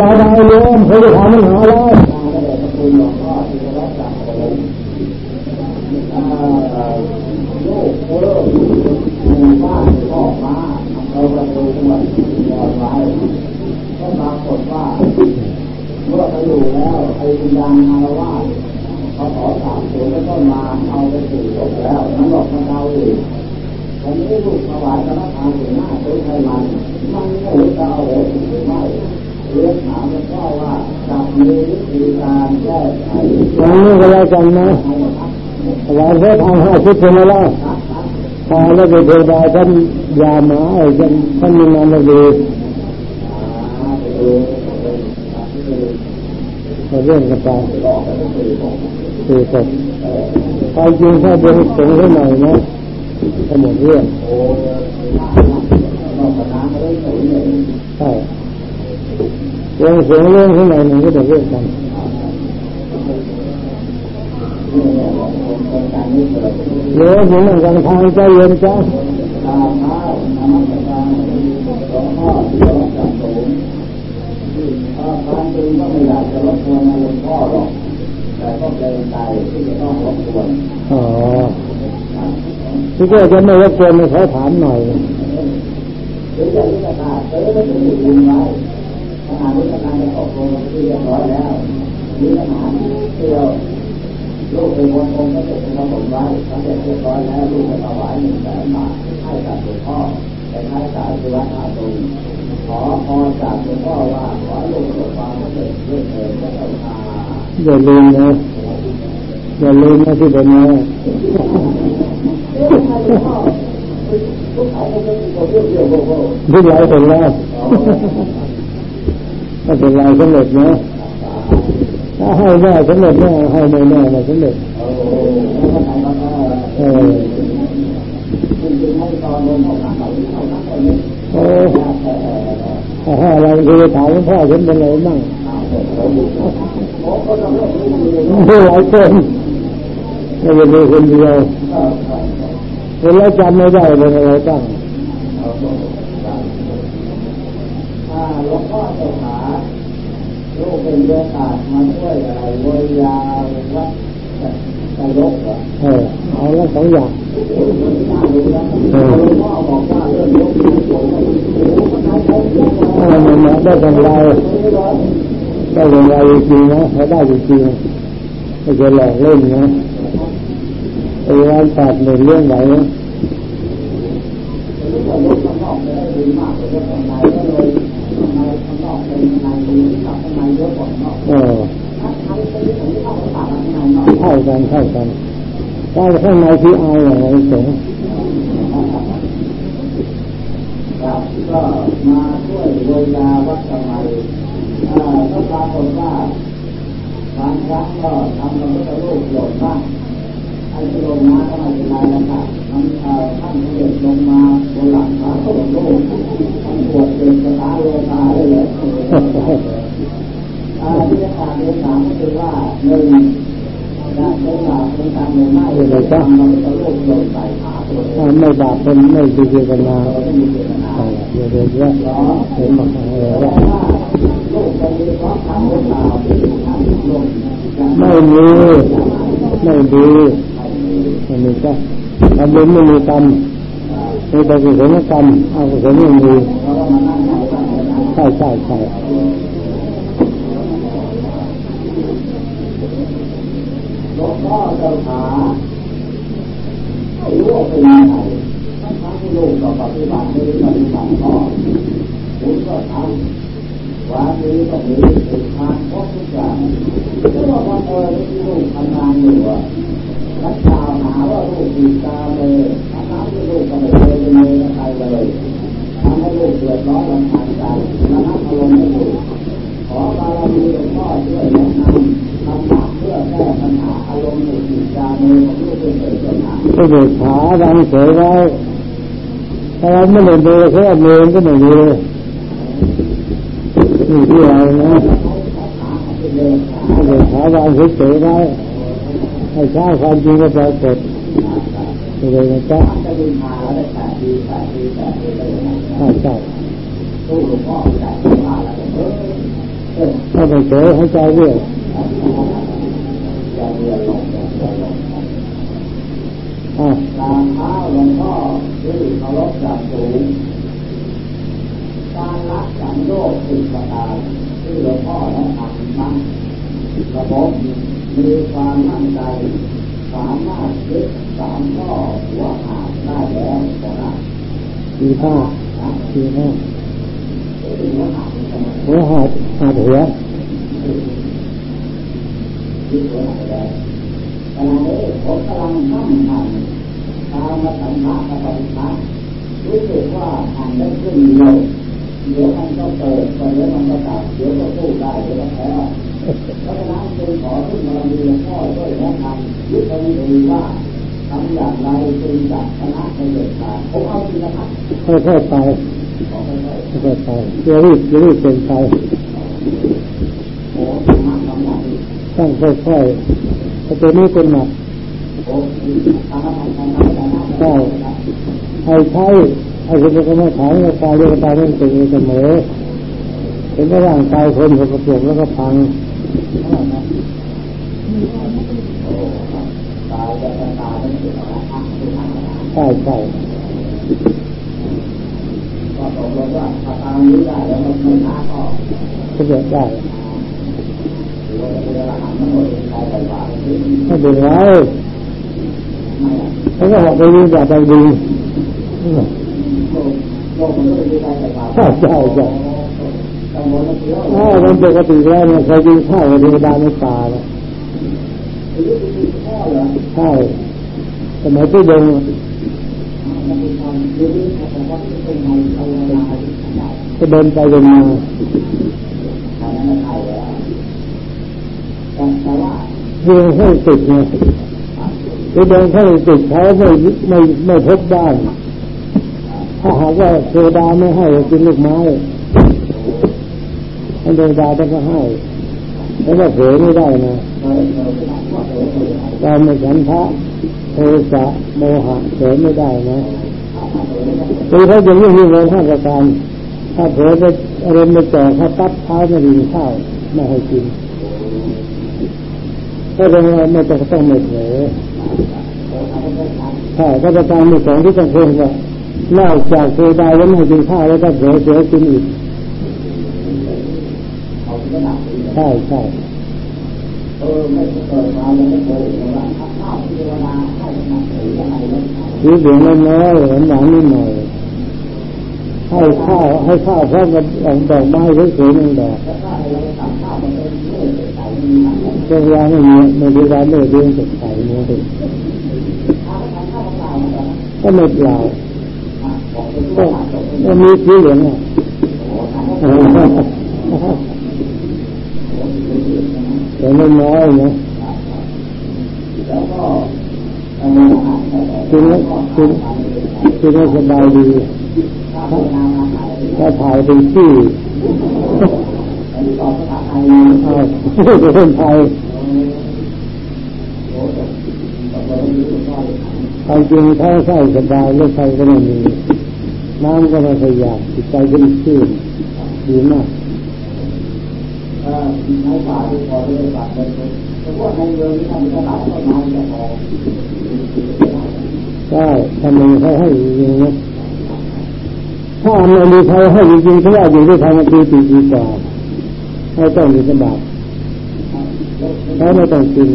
บายได้โยมเขาจะทำมันหาแล้วเออหมู่บ้านพ่อมาเราประตูจังหวัดยอดไว้ก็ปรากฏว่าเมื่อไปอยู่แล้วไอ้วิญญาณอารวาสเขาขอสามตัวแล้วก็มาเอาไปสู่ศพแล้วนั่นหลอกมาเดาอีกวันนี้ลูกถวายกรรมานถึงหน้าตัวไทยมันมันไม่จะเอาอะไรไม่ เรียนถามหลวงพ่อว่าจะมีวิธีการแก้ไขอย่างนี้ก็แล้วกันนะเราเพื่อทางห้าสิบคนแล้วพอแล้วไปเทดาท่านยาหมาไอ้ท่านท่านมีงานมาดูเรื่องกันไปคือศพไปจริงถ้าเดินส่งให้หน่อยนะก็หมดเรื่องใช่ เรื่องเสียงเรื่องให้หน่อยหนึ่งก็จะเรื่องกันเหลือถึงกันทางใจเย็นจ้าความจริงก็ไม่อยากจะรบกวนหลวงพ่อหรอกแต่ก็เกรงใจที่จะต้องรบกวนอ๋อที่ก็จะไม่รบกวนเขาถามหน่อยหรือจะรู้จักการเออไม่ถึงยิน ไว้ขณะนี้กำลังจะตกลงที่เรียบร้อยแล้วมีปัญหาเที่ยวลูกเป็นคนคงก็จะเป็นผลไว้สำเร็จเรียบร้อยแล้วลูกจะถวายหนึ่งแสนบาทให้กับหลวงพ่อไปใช้จ่ายที่วัดอาตุนขอพรจากหลวงพ่อว่าขอลูกประสบความสำเร็จด้วยเถิดพระเจ้าค่ะอย่าลืมนะอย่าลืมนะที่เป็นนะทุกหลายคนแล้ว ถ้าเป็นลายสำเร็จนะถ้าให้แน่สำเร็จแน่ให้ไม่แน่ไม่สำเร็จเออโอ้ถ้าอะไรคือถามพ่อฉันเป็นไรบ้างหลายคนไม่ใช่มีคนเดียวเวลาจำไม่ได้เป็นอะไรบ้าง หลวงพ่อเจ้าขาลูกเป็นโยกาสมาช่วยอะไรวยาวัดตลกอะเออเอาล้วสองอย่างเออพ่อบอกว่าเรื่องยกมันได้กำไรได้กำไรจริงนะเขาได้จริงไม่ใช่หลอกเล่นนะไอ้วันตัดหนึ่งเรื่องไหนนะ เออเข้ากันเข้ากันได้ข้างในที่เอาอย่างไรสงก็มาช่วยโดยยาวัดสมัยก็ปรากฏว่าบางครั้งก็ทำพระพุทธรูปหล่นบ้างไอ้ที่ลงมาก็ไม่เป็นไรแล้วค่ะ มันท่านเด็กลงมาบนหลังขาก็หลงโลกท่านปวดเป็นสตาโลตาเลยเลยที่จะการเรียนถามก็คือว่าหนึ่งได้ได้บาปเป็นการรือไม่ไม่ได้มันจะโลกโดนใส่ขาตัวไม่บาปเป็นไม่ดีเจตนาเดี๋ยวเดี๋ยวเดี๋ยวเห็นบอกเออว่าไม่มีไม่ดีไม่มีก็ ทำบุญไม่มีกรรมมีแต่กุศลกรรมเอากุศลไม่มีใช่ใช่ใช่หลวงพ่อเจ้าขารู้ว่าเป็นยังไงทั้งที่ลูกก็ปฏิบัติไม่ได้ปฏิบัติพ่อคุณก็ทำวันนี้ก็มีสิทางครบทุกอย่างแต่ว่าวันเออที่ลูกทำงานอยู่รักษา หาว่าลูกติดตาเลยทำงานที่ลูกก็ไม่เคยเป็นเลยใครเลยทำให้ลูกเดือดร้อนรำคาญใจระงับอารมณ์ไม่ถูกขอบารมีหลวงพ่อช่วยแนะนำทำหนักเพื่อแก้ปัญหาอารมณ์ติดตาเลยของลูกเป็นเกิดปัญหาก็เดือดขาดังเฉยไว้ถ้าเราไม่ได้ดูแค่เมือก็ไม่ดีนี่ที่เรานะเดือดขาดังเฉยไว้ ให้ช้าความจริงก็ปรากฏเลยนะจ๊ะใช่ใช่ให้ไปเฉยให้ใจเรื่อยอย่าเรียนลงตามเท้าหลวงพ่อที่เคารพจากสูงการละสังโยชน์สิบประการที่หลวงพ่อได้ทำนั้นระบบ มีความมั่นใจสามารถคิดสามข้อหัวหาดได้แล้วก็ได้สี่ห้าสี่ห้าที่หัวหาทำไมหัวหาดหาดหัวที่หัวหาได้ขณะนี้ผมกำลังนั่งทำตามมาสัมภาษณ์ปฏิภาณรู้สึกว่าอ่านได้ขึ้นเร็วเดี๋ยวมันก็เปิดเดี๋ยวมันก็ตัดเดี๋ยวก็พูดได้เดี๋ยวก็แพ้ พราะฉะนั้นจึงขอขึ้นมามีหลวงพ่อช่วยแนะนำยุทธวิธีว่าทำอย่างไรจึงจะชนะในเด็ดขาดผมเอาจริงนะครับค่อยๆไปขอไปเลยค่อยๆไปอย่ารีบอย่ารีบเป็นไปโอ้ชนะทำอย่างนี้ต้องค่อยๆแต่ตัวนี้เป็นหนักโอ้ทำอะไรทำอะไรชนะใช่ไอ้ใช้ไอ้คนจะไม่ขายกายเรื่องกายนั่นเป็นเองเสมอเห็นว่าร่างกายคนสกปรกแล้วก็พัง โอ้ตายจะตายเป็นสิ่งอะไรอะคือทำอะไร ใช่ใช่ก็ตกลงว่าถ้าตามนี้ได้แล้วมันไม่ช้าก็ก็จะได้ถือว่าเป็นระหับทั้งหมดใครใส่บาตรที่ไม่เป็นไรไม่อะเขาก็บอกไปดีอย่าไปดีโลกโลกมันก็ไม่มีใครใส่บาตรใช่ใช่ใช่กังวลแล้วเสียวถ้ามันปกติแล้วเนี่ยเคยกินข้าวกับเทวดาในป่าเนี่ยชีวิตมีข้อเหรอใช่สมัยที่เดิน มันมีความชีวิตของว่าที่เดินไปเดินมาทางนั้นใครแล้วแต่แต่ว่าเนให้ติดไงไปเดินให้ติดเขาไม่ไม่ไม่พบบ้ถ้าหากว่าเทวดาไม่ให้กินลูกไม้ให้เทวดาต้องก็ให้แล้วก็เผลอไม่ได้นะเออเออไม่ได้ว่าเออเออการไม่ฉันทะโทสะโมหะเผลอไม่ได้นะ คือเขาจะยิ่งยิ่งเลยห้าประการ ถ้าเผลอไปอารมณ์ไปจ่อเขาตัดเท้าไม่ดีข้าวไม่ให้กินก็เลยไม่ต้องต้องไม่เผลอใช่ถ้าประการที่สองที่ต้องเพิ่มว่านอกจากเทวดาแล้วไม่ให้กินข้าวแล้วก็เผลอเสียกินอีกใช่ใช่เออไม่เกิดมาแล้วไม่เคยเห็นว่าข้าวที่เวลาให้หนักหรืออะไรแล้ว สีเหลืองน้อยๆหวานหวานนิดหน่อยให้ข้าวให้ข้าวพร้อมกับดอกไม้สวยๆหนึ่งดอกแล้วก็เราทำข้าวมันเป็นเนื้อใสๆมีหนังเวลาไม่มีไม่ได้ร้านเลือดเลี้ยงสดใสเนี่ยสิข้าวทำข้าวเปล่าๆนะครับก็ไม่เปล่าบอกเป็นก็ข้าวจบก็มีสีเหลืองอะโอ้ทำข้าวเออแต่ไม่น้อยนะแล้วก็ เออกินแล้วกินสบายดีข้าวเป็นน้ำอาหารถ้าถ่ายเป็นขี้อันนี้ตอบภาษาไทยเอาเป็นไทยโอ้จบจบเลยรู้สึกว่าความจริงเขาใส่สบายแล้วใครก็ไม่มีน้ำก็ไม่ขยับจิตใจก็มีชื่นดีมากเออในป่าที่พอได้ป่าเป็นแต่ว่าในเมืองที่ทำตลาดต้นไม้จะพอ ได้ทำไมเขาให้จริงนะถ้าไม่มีใครให้จริงๆเพราะว่าอยู่ด้วยทางปีติดีกว่าให้ต้องมีสบายเขาไม่ต้องกิน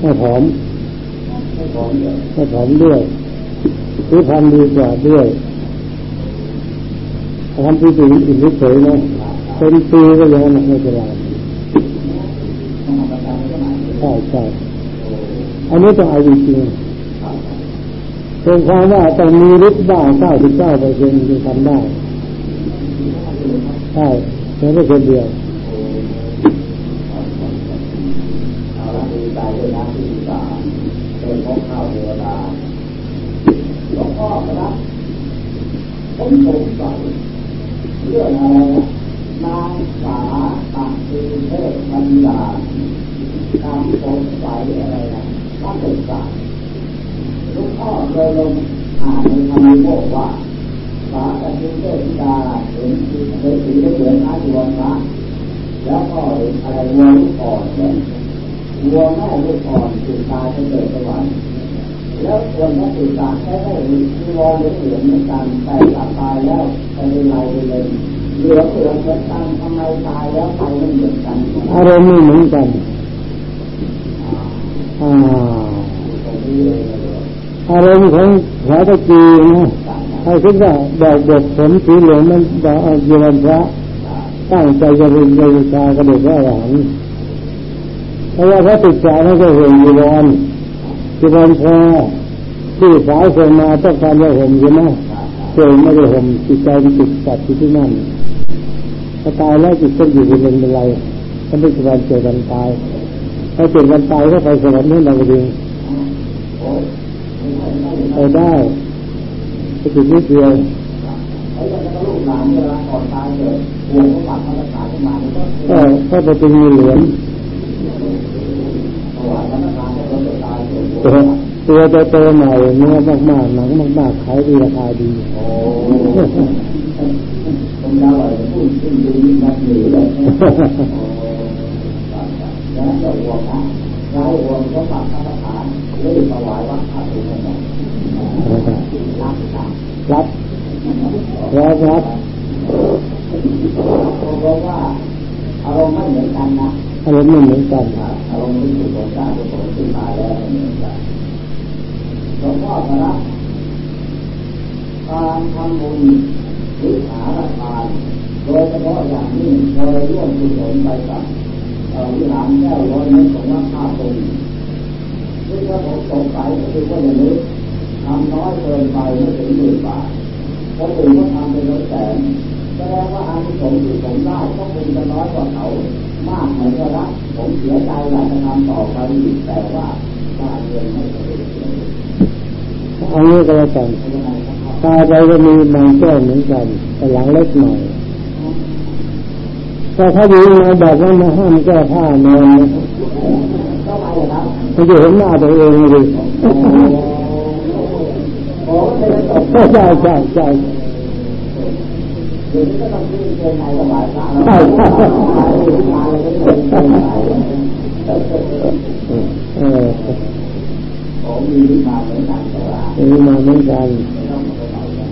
ให้ผอมให้ผอมด้วยคือทำดีกว่าด้วยทำปีติอิ่มเฉยนะเป็นปีก็ยังไม่เป็นไร ใช่ใช่อันนี้ต้องเอาจริงๆเป็นความว่าต้องมีฤทธิ์บ้างเก้าสิบเก้าเปอร์เซ็นต์ที่ทำได้ใช่แต่ไม่คนเดียวเดียวเทวดาหลวงพ่อครับผมสงสัยเรื่องอะไรนะนางสาตักตีเทพปัญญา การสงสัยอะไรนะถ้าเป็นสายลวงพ่อเคยลงอ่านในคำโมกว่าษาแต่ที่เทศดาเห็นคือเห็นสีเหลืองนะดวงนะแล้วก็เห็นอะไรวัวลูกอ่อนเนี่ยวัวแม่ลูกอ่อนตื่นตายไปเกิดสวรรค์แล้วส่วนนักศึกษาแค่ได้มีวอเหลืองเหลืองเหมือนกันแต่กลับตายแล้วไปเป็นไรเลยเหลืองเหลืองเหมือนกันทำไมตายแล้วไปไม่เหมือนกันอารมณ์ไม่เหมือนกัน อารมณ์ของพระตะกีนะให้คิดว่าดอกบกผลสีเหลืองมันดอกเอาเยรันพระตั้งใจจะเรียนใจวิชากระเด็ดว่าหลังเพราะว่าพระติดใจนั่นก็เห็นยีรอนยีรอนพอที่สาวส่งมาต้องการจะเห่มใช่ไหมเจอไม่ได้เห่มจิตใจติดจัดที่ที่นั่นถ้าตายแล้วจิตก็อยู่เป็นเป็นไรถ้าไม่จะวันเจอวันตาย ถ้าเจอวันตายก็ไปสวรรค์นี่เราเองไปได้ไปจุดนิดเดียวไอ้เรื่องลูกหลานเวลาก่อนตายเกิดวงเขาปักมารักษาขึ้นมาก็ก็ก็ไปเป็นงูเหลือมถวายพระทานให้คนตายเกิดตัวตัวจะโตใหม่เนื้อมากๆหนังมากๆขายดีราคาดีโอ้ผมยาวเลยพูดขึ้นดีนักหนีเลย แล้วจะวงนะเราวงก็ปักพระทานหรือถวายวัดพระถุนั่นรับรับรับรับรับเพราะว่าอารมณ์ไม่เหมือนกันนะอารมณ์ไม่เหมือนกันอารมณ์ที่ถูกของการถูกของที่ตาแล้วไม่เหมือนกันหลวงพ่อพระการทำบุญหรือหาราคาโดยเฉพาะอย่างนี้โดยร่วมกุศลไปกับ วิหารแก้วร้อยเมตรของวัดท่าตุงที่ถ้าผมสงสัยก็คือว่าอย่างนี้ทำน้อยเกินไปไม่ถึงหมื่นบาทคนอื่นก็ทำเป็นร้อยแสนแสดงว่าอานิสงส์ที่ผมได้ก็คงจะน้อยกว่าเขา มากเหมือนกันละผมเสียใจอยากจะทำต่อไปอีกแต่ว่าการเงินไม่สำเร็จเลยเอางี้ก็แล้วกันตายไปก็มีบางแก้วเหมือนกันแต่หลังเล็กหน่อย แต่ถ้าอยู่มาแบบว่ามาห้ามแก้ผ้านอนนะเลยครับมันจะเห็นหน้าตัวเองเลยโอ้ไม่ได้ตกใช่ใช่ใช่เดี๋ยวนี้ก็ต้องขึ้นเชิญนายสบายพระใช่ใช่มาเลยก็เป็นเชิญนายเออผมมีวิชาเหมือนกันแต่ว่ามีมาเหมือนกันไม่ต้องมาเอากัน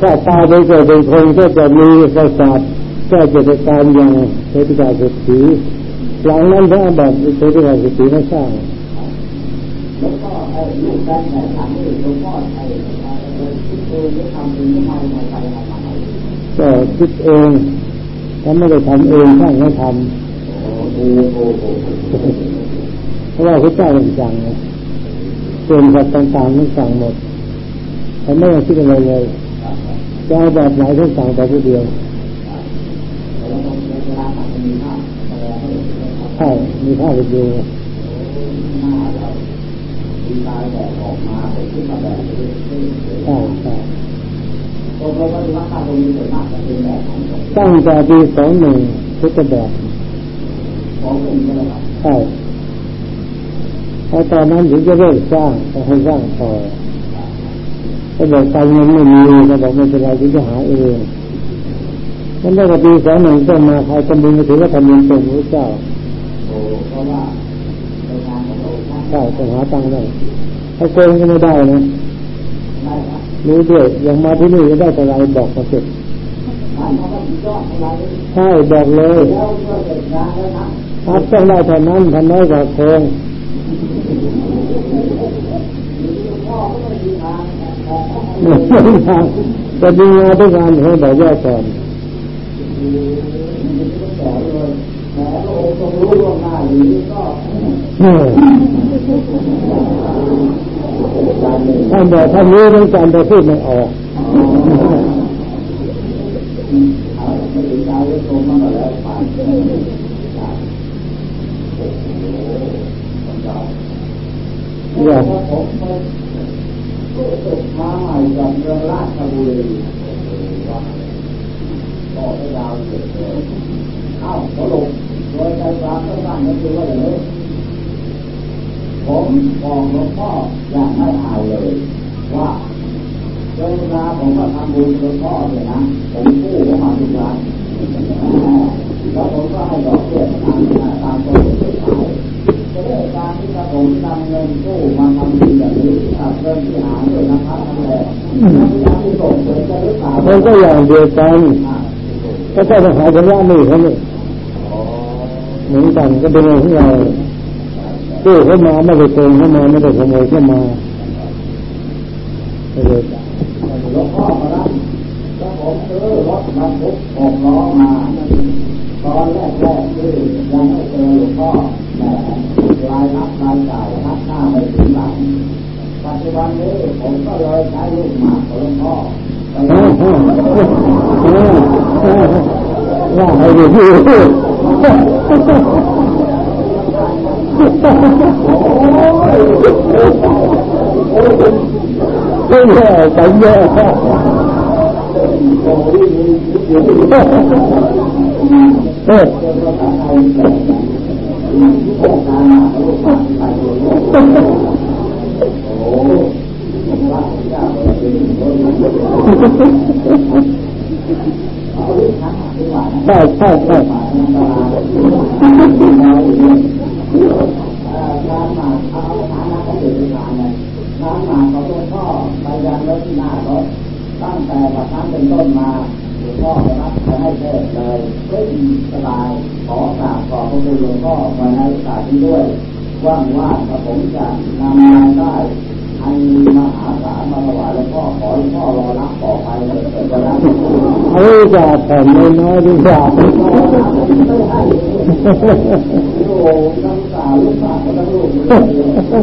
ถ้าตายไปเกิดเป็นคนก็จะมีประสาทแก้กิจการอย่างเศรษฐกิจเศรษฐีหลังนั้นพระแบบเศรษฐกิจเศรษฐีไม่สร้างแล้วก็ไอ้ลูกแป้งแข่งขันนี่หลวงพ่อไอ้ที่เคยได้ทำเองทำไมทำไมทำไมก็คิดเองถ้าไม่ได้ทำเองช่างให้ทโอ้โหโอ้โหำเพราะว่าพระเจ้าเป็นสั่งไงส่วนสัตว์ต่างๆมันสั่งหมดแต่ไม่ได้คิดอะไรเลยจะเอาแบบไหนก็สั่งแต่ผู้เดียวแล้ว ใช่มีผ้าไปดูหน้าเราดีตายแบบอใช่ใช่ตั้งแต่ปีสองหนึ่งพุทธแบบของเองใช่ไหมครับใช่พอตอนนั้นถึงจะเริ่มสร้างก็ให้สร้างต่อก็บอกการเงินไม่มีก็บอกไม่เป็นไรที่จะหาเองมันได้กับปีสองหนึ่งต้นมาใครทำบุญก็ถือว่าทำบุญตรงพระเจ้าะว่าเป็นงานของเราท่านใช่ต้องหาตังค์ได้ถ้าโกงก็ไม่ได้นะได้ครับรู้ด้วยอย่างมาที่นี่จะได้แต่ไรบอกมาเสร็จท่านเขาก็สุดยอดอะไรใช่บอกเลยแล้วเมื่อเสร็จงานแล้วนะครับต้องได้เท่านั้นทำน้อยกว่าโกงพ่อก็ไม่ดีทางแต่ไม่ทางจะดีงานทุกงานให้บอกย่อก่อน แต่เลยแหมโอ้ตรงรู้ ล่วงหน้าอย่างนี้เออท่านบอกท่านรู้ทั้งการแต่พูดไม่ออกเอาไม่ถึงใจก็ตรงมาแล้วผ่านอยากผมไปรู้กมาใหม่กับเมืองราชบุรีว่าก็ไม่ยาวเกิดเลยเอ้าสรุป โดยใจความสั้นๆก็คือว่าอย่างนี้ผมบอกหลวงพ่ออย่างไม่อายเลย ว่าจเวลาผมก็ทำบุญกับพ่อเนี่ยนะผมกู้เข้ามาทุกร้านแล้วผมก็ให้ดอกเบี้ยตามตามตัวที่ขายจะได้การที่ผมนำเงินกู้มาทำบุญแบบนี้ถ้าเริ่มที่หาด้วยนะครับทั้งแหล่แล้วพยายามที่ส่งเสริมจะหรือเปล่ามันก็อย่างเดียวกันก็ต้องไปหาชำระหนี้เขาเนี่ย เหมือนกันก็เป็นเรื่องของเรากู้เข้ามาไม่ได้โกงเข้ามาไม่ได้ขโมยเข้ามาไม่ได้หลวงพ่อมารับแล้วผมซื้อรถบรรทุกหกล้อมาตอนแรกแรกที่ยังไม่เจอหลวงพ่อแต่รายรับรายจ่ายรับหน้าไปถึงหลังปัจจุบันนี้ผมก็เลยใช้ลูกหมากของหลวงพ่อไปอ้าวอ้าวอ้าวอ้าวว่าให้ดู ที่ไม่แย่ไปแย่โอ้ยมีเสียงที่นแต่ที่โครงการมาลูกหมากไปหลวงพ่อโอ้ผมรักเจ้าอาลูกช้างดีกว่านะใช่ใช่ใช่มาทำตลาดการมาเอาองเด็กงานเนี่ยการมาของหลวงพ่อไปยังรถที่หน้ารถตั้งแต่บัดนั้นเป็นต้นมาหลวงพ่อรับจะให้เทศเลยเฮ้ยสบายขอกราบขอบพระคุณหลวงพ่อมาในโอกาสนี้ด้วยว่างว่าผมจะนำราได้ อันมหาศาลมาถวายหลวงพ่อขอหลวงพ่อรอรับต่อไปเลยจะรับเอาจะผ่อนน้อยดีกว่าโอ้น้ำตาลูกสาก็ต้องลูกเลย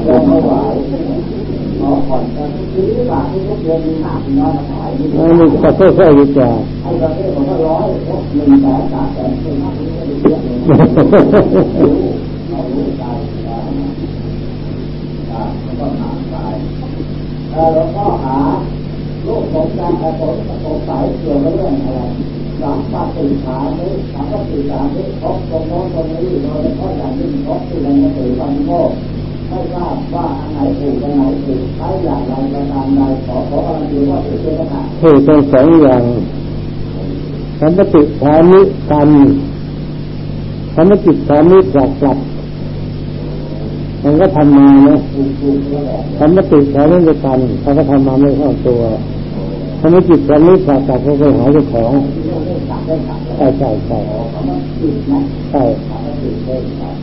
ยอมไม่ไหวขอผ่อนกันทุกทีบาททุกเดือนมีหนักน้อยมาถอยนี่อันนี้ก็ค่อยๆดีกว่าไอ้ประเทของก็ยิ่งแสนสามแสนคือมากที่สุดเยอะเลยเอาลูก หาตายเออหลวงพ่อหาลูกผมการแต่ผมสงสัยเกี่ยวกับเรื่องอะไรหลังปฏิฐานนี้หลังปฏิฐานนี้พบตรงโน้นตรงนี้โดยเฉพาะอย่างยิ่งพบที่ในหนังสือวันโลกไม่ทราบว่าอันไหนถูกอันไหนผิดใช้อย่างไรประการใดขอขอการันตีว่าถูกเป็นขนาดคือเป็นสองอย่างธรรมติฐานิกรรมธรรมจิตฐานิกลับกลับ มันก็ทำมาเนาะถูกถูกแล้วแหละธรรมติฐานิกรรมเขาก็ทำมาไม่เข้าตัวธรรมจิตฐานิกลับกลับเขาไปหาเจ้าของใช่ใช่ใช่ใช่เรื่องตัด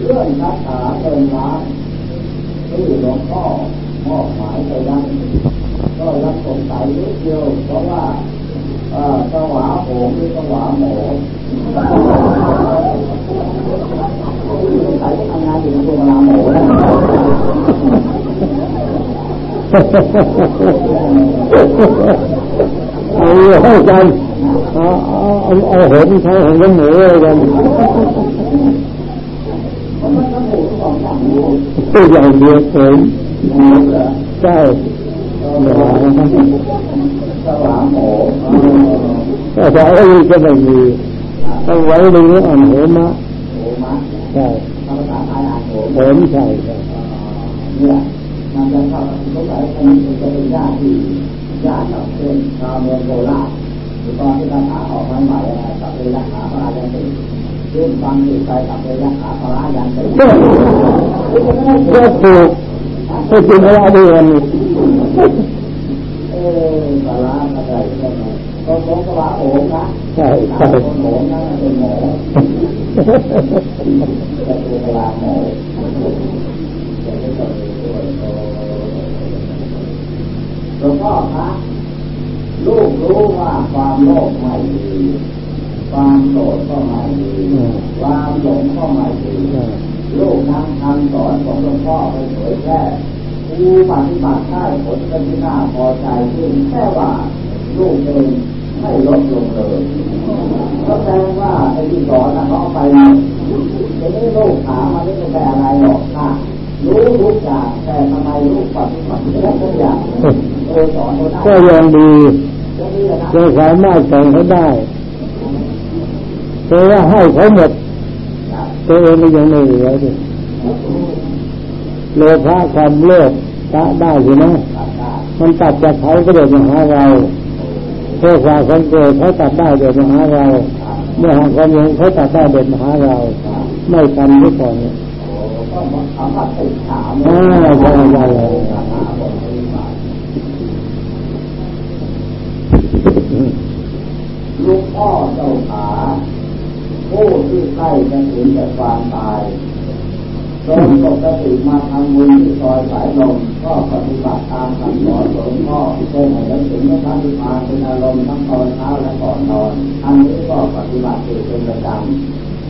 เรื่องคาถาเงินล้านที่หลวงพ่อมอบหมายไปยังก็รับสงสัยนิดเดียวเพราะว่าเอ่อสวาโหงหรือสวาโหมสงสัยทำงานอยู่ในตัวลาโหมนะ เอาให้กันเอาเอาเอาเอาเห็นใช้ของน้ำหมูอะไรกัน เพราะมันต้องถูกสองอย่างนี้ ตัวอย่างเดียวเอง เหรอ ใช่เดี๋ยวนะครับ สวาโหม แต่ถ้าเอาอีกก็ไม่มี ต้องไว้ในนี้อ่อนโหมะโหมะใช่ภาษาไทยอ่านโหมโหมใช่ใช่เนี่ยมันจะเข้าสงสัยเป็นจะเป็นญาติที่ญาติกับเป็นชาวเมืองโคราชหรือตอนที่คาถาออกมาใหม่อะไรกับเลยยักษ์ขาพระรายันติยื่นฟังติดใจกับเลยยักษ์ขาพระรายันติก็ก็ถูกก็จริงเวลาดีวันนี้เออพระราอะไรก็ไม่ก็สงสวาโหมนะใช่ใช่ ใช่คนหมนะเป็นหมอแต่ตัวพระราหมอหลวงพ่อคะลูกรู้ว่าความโลภไม่ดีความโกรธก็ไม่ดีความหลงก็ไม่ดีลูกนำคำสอนของหลวงพ่อไปเผยแพร่ผู้ปฏิบัติได้ผลเป็นที่น่าพอใจขึ้นแค่ว่าลูกเอง ไม่ลดลงเลยก็แสดงว่าไอ้ที่สอนนะเขาเอาไปเลยทีนี้ลูกถามมาไม่เป็นแปอะไรหรอกค่ะรู้ทุกอย่างแต่ทำไมลูกปฏิบัติได้ทุกอย่างเออสอนเขาได้ก็ยังดีก็นี่แหละนะยังสามารถส่งเขาได้แต่ว่าให้เขาหมดตัวเองก็ยังไม่เหลือดิโลภะความโลภกะได้อยู่นะมันตัดจากเขาก็เดินมาหาเรา เพื่อความสังเกตเขาตัดได้เดินมาหาเรา เมื่อหางความยงเขาตัดได้เดินมาหาเรา ไม่กันที่ก่อนเนี่ยอ่าใช่ใช่ลูกพ่อเจ้าขาผู้ที่ใกล้จะถึงแต่ความตาย โดยปกติมาทำบุญที่ซอยสายลมก็ปฏิบัติตามคำสอนหลวงพ่อเช่นให้ถึงพระนิพพานเป็นอารมณ์ทั้งตอนเช้าและก่อนนอนอันนี้ก็ปฏิบัติอยู่เป็นประจ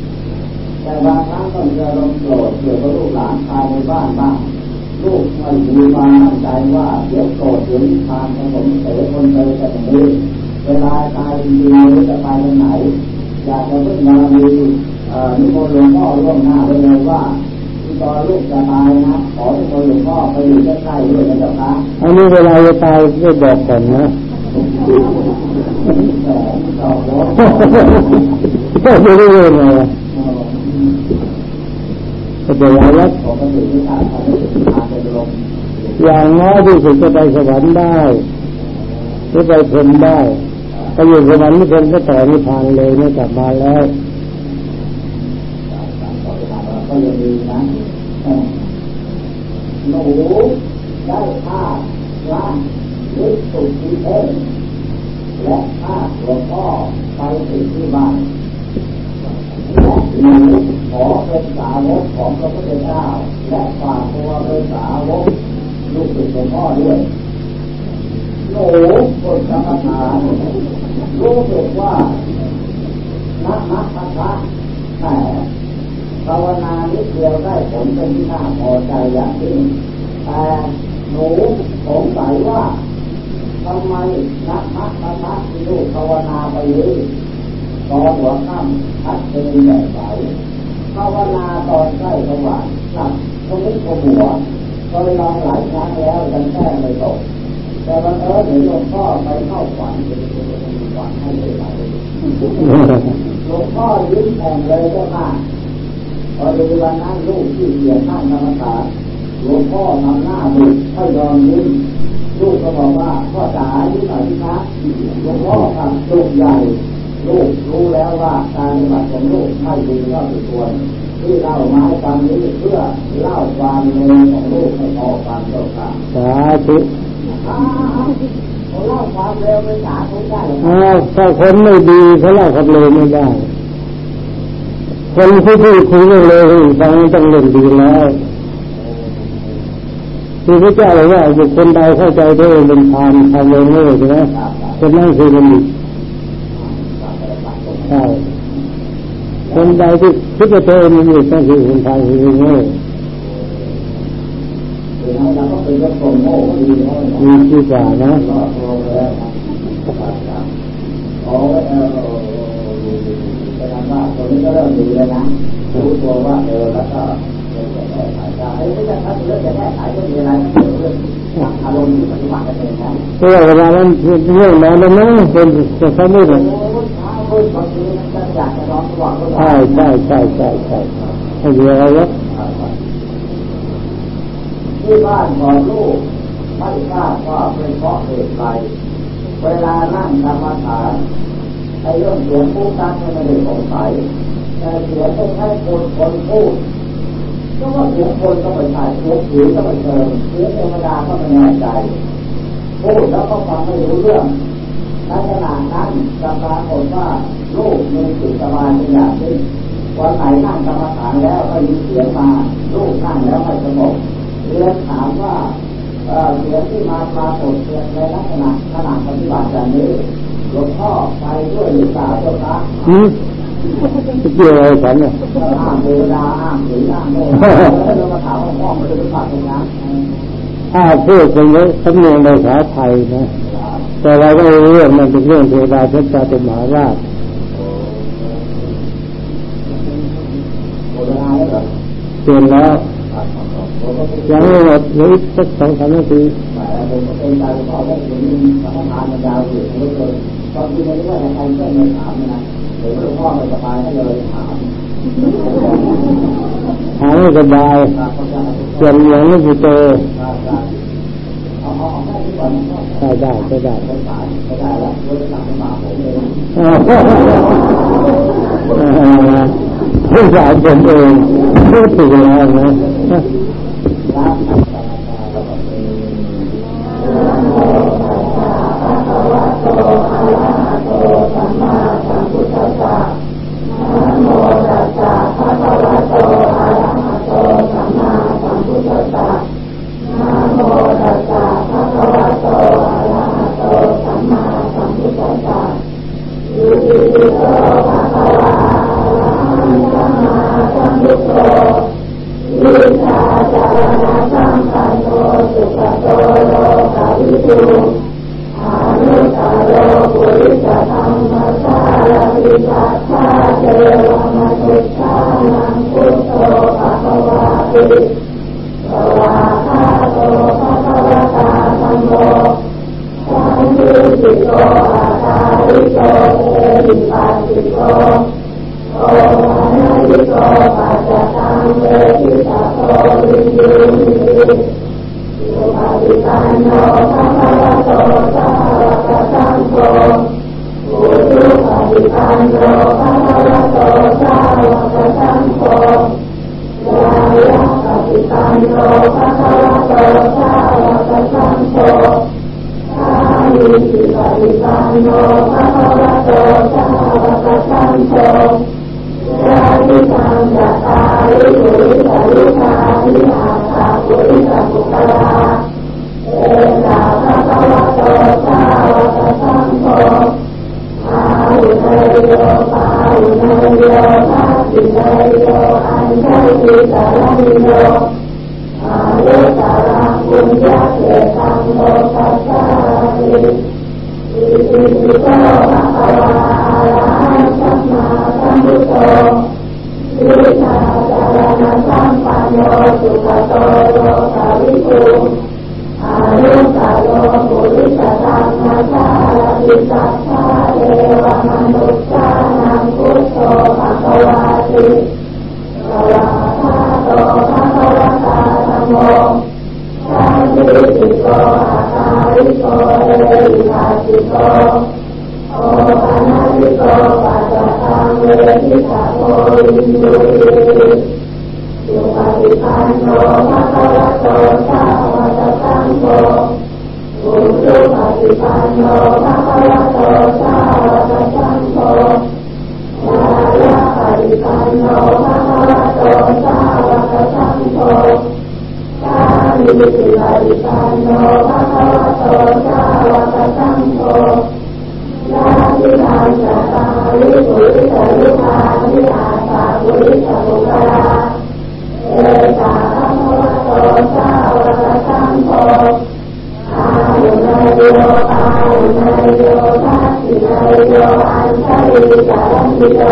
ำแต่บางครั้งก็มีอารมณ์โกรธเกี่ยวกับลูกหลานภายในบ้านบ้างลูกไม่มีความมั่นใจว่าเดี๋ยวโกรธเดี๋ยวนิพพานจะสมเสด็จคนเจอจะอย่างนี้เวลาตายจริงๆจะไปไหน อยากจะพึ่งมามีนิมนต์หลวงพ่อร่วงหน้าไปเลยว่า ตอนลูกจะตายนะขอให้คนหลวงพ่อไปอยู่ใกล้ๆด้วยนะเจ้าค่ะอันนี้เวลาจะตายไม่บอกก่อนนะก็จะได้ยังไงก็จะยังแล้วอย่างน้อยที่สุดจะไปสวรรค์ได้หรือไปพรมได้ไปอยู่สวรรค์นี่คนก็ต่อนิพพานเลยไม่กลับมาแล้ว ก็ยังดีนะหนูได้ผ้าล้างลึกสุดที่เองและผ้าหลวงพ่อไปติดที่บ้านและหนูขอเป็นสาวกของพระพุทธเจ้าและฝากตัวเป็นสาวกลูกศิษย์หลวงพ่อด้วยหนูคนกรรมฐานรู้สึกว่านักนักพระแต่ ภาวนานิดเดียวได้ผลเป็นที่น่าพอใจอย่างยิ่งแต่หนูสงสัยว่าทำไมนักพักนักพักที่ลูกภาวนาไปเลยตอนหัวค่ำทัดเป็นแบบไหนภาวนาตอนใกล้สว่างหลับตรงนี้ขมัวเคยลองหลายครั้งแล้วยังแก้ไม่ตกแต่บังเอิญห็นหลวงพ่อไปเข้าฝันฝันให้เลยหลวงพ่อยิ้มแผ่งเลยเจ้าค่ะ พอดูวันนั้นลูกที่เสียนั่งกรรมฐานหลวงพ่อทำหน้าบุกไม่ยอมยิ้มลูกก็บอกว่าพ่อจ๋ายิ้มหน่อยนะหลวงพ่อทำลูกใหญ่ลูกรู้แล้วว่าการปฏิบัติของลูกไม่ดีเท่าที่ควรที่เล่ามาให้ฟังนี้เพื่อเล่าความเลวของลูกให้พ่อฟังเจ้าค่ะสาธุเล่าความเร็วไม่สาธุได้อ้าวถ้าคนไม่ดีเขาเล่าความเร็วไม่ได้ คนที่พูดคุยเรื่องเลยฟังต้องเล่นดีแล้วคือพระเจ้าบอกว่าบุคคลใดเข้าใจตัวเองเป็นทานทำเองโง่ใช่ไหมคนนั้นคือมันดีใช่คนใดที่คิดว่าตัวเองมันดีต้องคือคนทานคือโง่มีที่กว่านะ นี้ก็เริ่มดีแล้วนะรู้ตัวว่าเออแล้วก็จะแก้ไขได้ไม่ใช่ถ้าเรื่องจะแก้ไขก็มีอะไรเรื่องอารมณ์ที่ปฏิบัติกันเองนะก็เวลานั้นเรื่องนั้นนะเป็นจะทำไม่ได้ใช่ใช่ใช่ใช่ใช่ให้เยอะแล้วที่บ้านของลูกไม่ทราบว่าเป็นเพราะเหตุใดเวลานั่งกรรมฐาน ไอ้เรื่องเสียงพูดตั้งไม่ได้สงสัยแต่เสียงต้องให้คนคนพูดก็ว่าเสียงคนก็ไม่ใช่เสียงผีก็ไม่เชิงเสียงธรรมดาก็ไม่แน่ใจพูดแล้วก็ฟังไม่รู้เรื่องในขณะนั้นจะปรากฏว่าลูกมีจิตสบายเป็นอย่างนี้วันไหนนั่งกรรมฐานแล้วก็ยินเสียงมาลูกนั่งแล้วไม่สงบเรียนถามว่าเสียงที่มาปรากฏในลักษณะขณะปฏิบัติอย่างนี้ หลวงพ่อไปด้วยหรือเปล่าเจ้าคะอืมเกี่ยวอะไรกันเนี่ยอ้างเวลาอ้างถึงอ้างโม่แล้วมาถามหลวงพ่อมันจะเป็นภาพตรงนั้นถ้าพูดเป็นเรื่องสำเนียงภาษาไทยนะ แต่เราก็รู้เรื่องมันเป็นเรื่องเทวดาเทพจาตุมหาราชเปลี่ยนแล้วยังไม่หมดเหลือสักสองสามนาที ผมก็เป็นการขอได้ถึงสมถานมันยาวอยู่ไม่เคยตอนที่ไม่ได้ว่าใครก็ไม่ถามนะหรือหลวงพ่อไม่สบายให้เลยถามถามไม่สบายเปลี่ยนอย่างนี้คือเจอได้ได้ได้ได้ได้แล้วได้หลังมาผมเลยผู้ชายเป็นเองพูดถึงแล้วนะ สารนิโยอายุสารังบุญญาเกตังโลกัสสาริอิติปิโตภะคะวะอะระหังสัมมาสัมพุทโธวิชาจารณะสัมปันโนสุขโตโลกาวิภูอายุสาโลปุริสตังนาชาลิสัทธาเทวมนุษย์านังพุทโธภะคะวะติสวะ โตภะคะวะตาโมสังคิติโกอาคาริโกเอริภาสิโกโอปานาติโกปัจจตัเวทิสาโมอินดุริสุปฏิปันโนภะะวะโตสาวะตังโมอุสุปฏิปันโนภะะวะโตสาวะตังโม ปันโนภะคโตสาวกสังโฆสามีสิปริปันโนภะโตสาวกสังโฆยาทิทังสตาลิปุริสลุภานิอาสาปุริสลุภาเอาภะคะวะโตสาวกสังโฆอายุนายโยอายุนายโยทัสสินายโยอันตริกาลันโย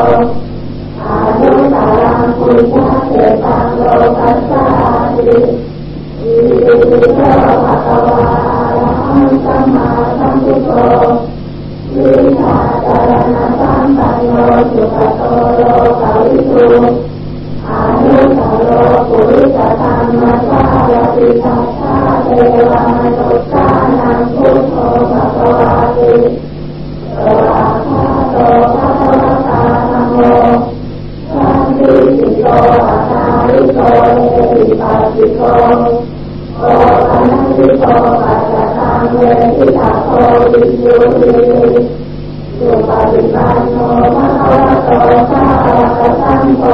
นุสังปุชาเตตังโลกัสสาติอิติโตภะคะวาหังสัมมาสัมพุทโธวิชาจารณะสัมปันโนสุขโตโลกาวิสุอานุสโลปุริสธรรมสารติสัทธาเทวานุสานังพุทโธภะคะวาติ ปัสสะทังฏิปันโนมะคะวะโตสาวกสังโฆ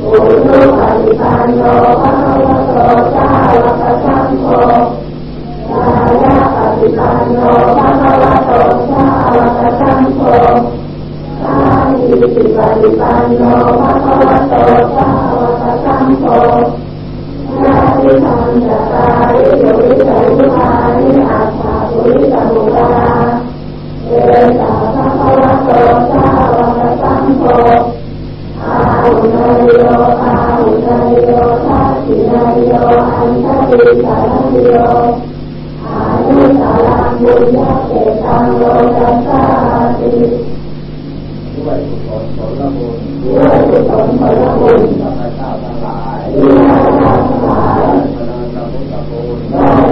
ปุถุปฏิปันโนมะคะวะโตสาวกสังโฆสายะปฏิปันโนมะคะวะโตสาวกสังโฆสาหิปฏิปันโนมะคะวะโตสาวกสังโฆ ริสังจัตตาริปุริสมุมานิอัตถาปุริสมุปาเอสาภะคะวะโตสาวกสังโฆอาหุนโยอาหุนโยทัสสินโยอันตริสารโยอานุสารังบุญญาเตตังโลกัสสาติด้วยกุศลผลบุญด้วยกุศลผลบุญข้าพเจ้าทั้งหลาย Thank you.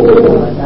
Lord.